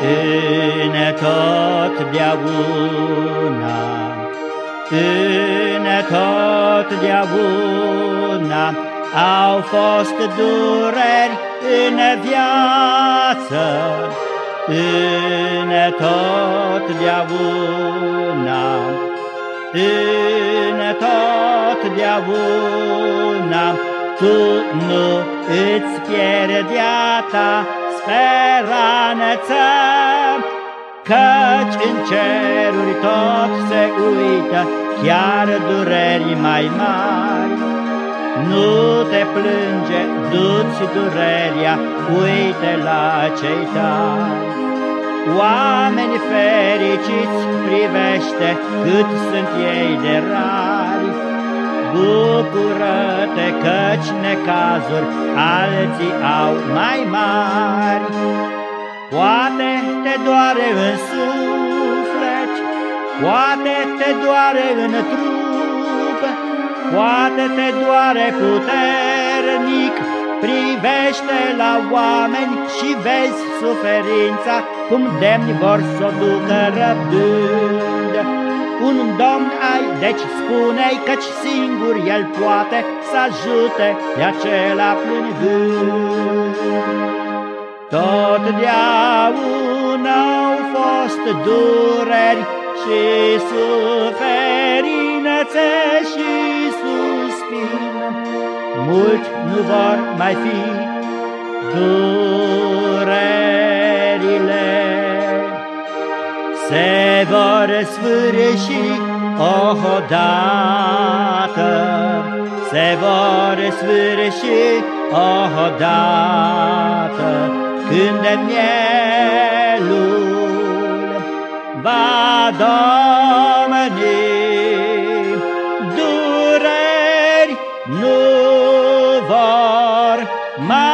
În totdeauna, în totdeauna au fost dureri în viață, în totdeauna, în totdeauna, tu nu îți pierdea ta speranță, Căci în ceruri tot se uită, chiar dureri mai mari. Nu te plânge, du-ți durerea, uite la cei tari. Oameni fericiți privește cât sunt ei de rari. Bucură-te căci necazuri alții au mai mari. Poate te doare în suflet, poate te doare în trup, poate te doare puternic, privește la oameni și vezi suferința, cum demni vor să o ducă răbdând. Un domn ai, deci spune-i căci singur el poate să ajute pe acela plângând. Totdeauna au fost dureri și suferințe și suspin, Mult nu vor mai fi durerile. Se vor sfârși odată, se vor sfârși odată, când mielul va domni, dureri nu vor mai